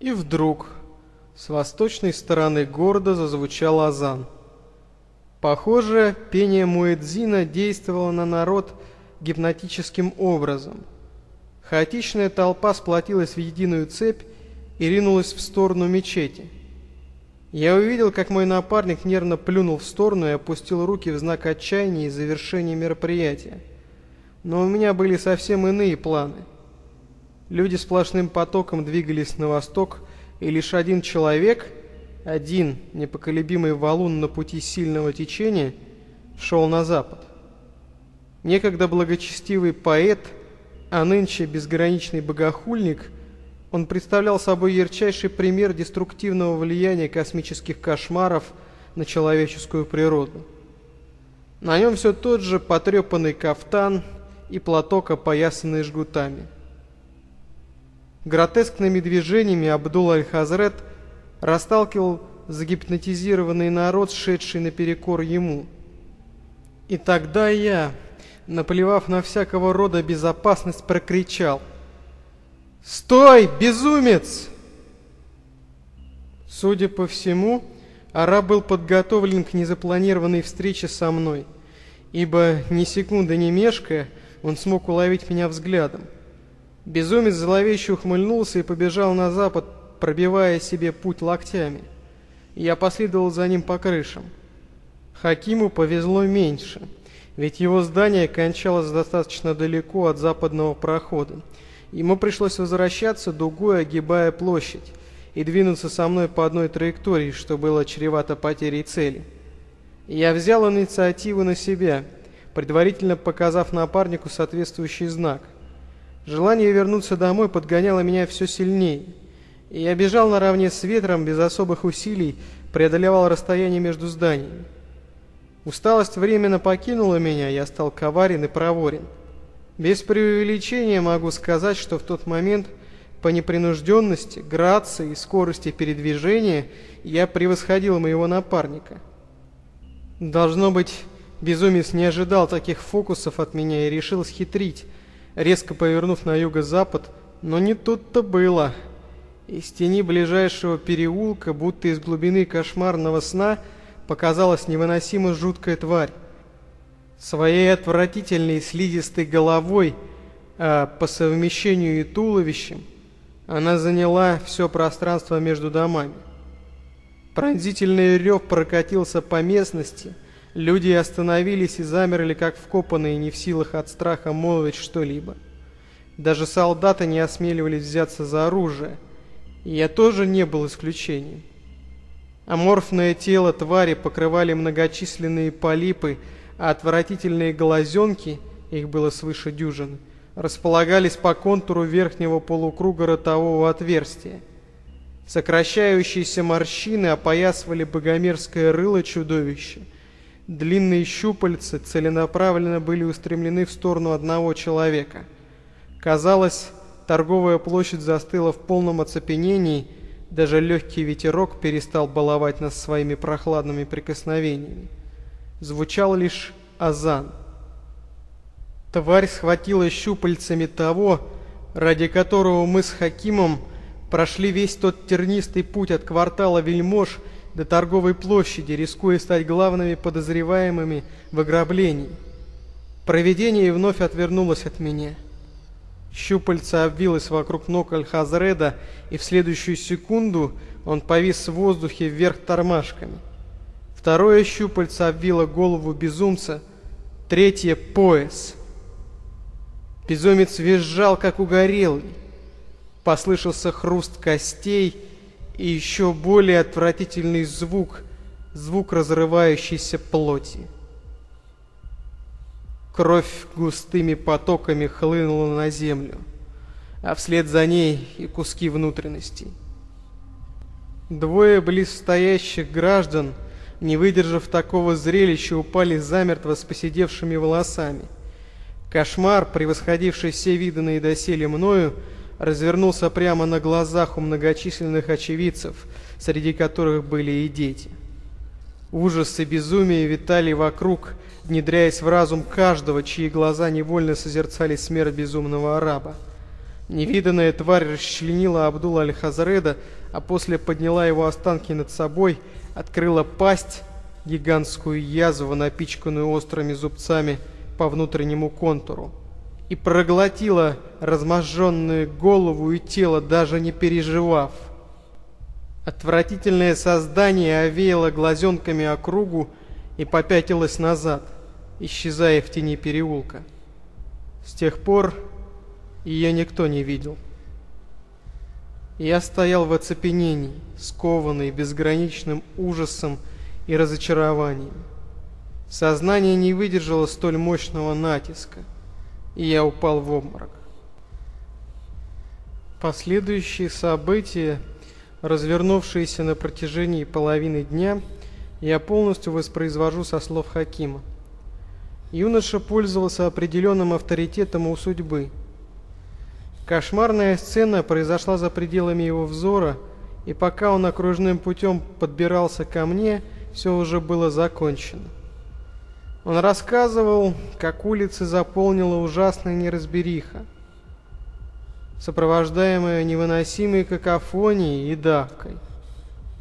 И вдруг с восточной стороны города зазвучал азан. Похоже, пение Муэдзина действовало на народ гипнотическим образом. Хаотичная толпа сплотилась в единую цепь и ринулась в сторону мечети. Я увидел, как мой напарник нервно плюнул в сторону и опустил руки в знак отчаяния и завершения мероприятия. Но у меня были совсем иные планы. Люди сплошным потоком двигались на восток, и лишь один человек, один непоколебимый валун на пути сильного течения, шел на запад. Некогда благочестивый поэт, а нынче безграничный богохульник, он представлял собой ярчайший пример деструктивного влияния космических кошмаров на человеческую природу. На нем все тот же потрепанный кафтан и платок, опоясанный жгутами. Гротескными движениями Абдул Аль-Хазрет расталкивал загипнотизированный народ, шедший наперекор ему. И тогда я, наплевав на всякого рода безопасность, прокричал «Стой, безумец!» Судя по всему, араб был подготовлен к незапланированной встрече со мной, ибо ни секунды не мешкая, он смог уловить меня взглядом. Безумец зловеще ухмыльнулся и побежал на запад, пробивая себе путь локтями. Я последовал за ним по крышам. Хакиму повезло меньше, ведь его здание кончалось достаточно далеко от западного прохода. Ему пришлось возвращаться дугой, огибая площадь, и двинуться со мной по одной траектории, что было чревато потерей цели. Я взял инициативу на себя, предварительно показав напарнику соответствующий знак – Желание вернуться домой подгоняло меня все сильнее. И я бежал наравне с ветром, без особых усилий, преодолевал расстояние между зданиями. Усталость временно покинула меня, я стал коварен и проворен. Без преувеличения могу сказать, что в тот момент по непринужденности, грации и скорости передвижения я превосходил моего напарника. Должно быть, безумец не ожидал таких фокусов от меня и решил схитрить, резко повернув на юго-запад, но не тут-то было. Из тени ближайшего переулка, будто из глубины кошмарного сна, показалась невыносимо жуткая тварь. Своей отвратительной слизистой головой, а по совмещению и туловищем, она заняла все пространство между домами. Пронзительный рев прокатился по местности – Люди остановились и замерли, как вкопанные, не в силах от страха молвить что-либо. Даже солдаты не осмеливались взяться за оружие. И я тоже не был исключением. Аморфное тело твари покрывали многочисленные полипы, а отвратительные глазенки, их было свыше дюжины, располагались по контуру верхнего полукруга ротового отверстия. Сокращающиеся морщины опоясывали богомерзкое рыло чудовища, Длинные щупальца целенаправленно были устремлены в сторону одного человека. Казалось, торговая площадь застыла в полном оцепенении, даже легкий ветерок перестал баловать нас своими прохладными прикосновениями. Звучал лишь азан. Тварь схватила щупальцами того, ради которого мы с Хакимом прошли весь тот тернистый путь от квартала Вельмож до торговой площади, рискуя стать главными подозреваемыми в ограблении. Провидение вновь отвернулось от меня. Щупальца обвилось вокруг ног Аль-Хазреда, и в следующую секунду он повис в воздухе вверх тормашками. Второе щупальце обвило голову безумца, третье — пояс. Безумец визжал, как угорелый. Послышался хруст костей — и еще более отвратительный звук, звук разрывающейся плоти. Кровь густыми потоками хлынула на землю, а вслед за ней и куски внутренностей. Двое близстоящих граждан, не выдержав такого зрелища, упали замертво с посидевшими волосами. Кошмар, превосходивший все виданные доселе мною, развернулся прямо на глазах у многочисленных очевидцев, среди которых были и дети. Ужас и безумие витали вокруг, внедряясь в разум каждого, чьи глаза невольно созерцали смерть безумного араба. Невиданная тварь расчленила Абдула Аль-Хазреда, а после подняла его останки над собой, открыла пасть, гигантскую язву, напичканную острыми зубцами по внутреннему контуру, и проглотила разможженную голову и тело, даже не переживав. Отвратительное создание овеяло глазенками округу и попятилось назад, исчезая в тени переулка. С тех пор ее никто не видел. Я стоял в оцепенении, скованный безграничным ужасом и разочарованием. Сознание не выдержало столь мощного натиска, и я упал в обморок. Последующие события, развернувшиеся на протяжении половины дня, я полностью воспроизвожу со слов Хакима. Юноша пользовался определенным авторитетом у судьбы – Кошмарная сцена произошла за пределами его взора, и пока он окружным путем подбирался ко мне, все уже было закончено. Он рассказывал, как улицы заполнила ужасная неразбериха, сопровождаемая невыносимой какофонией и давкой –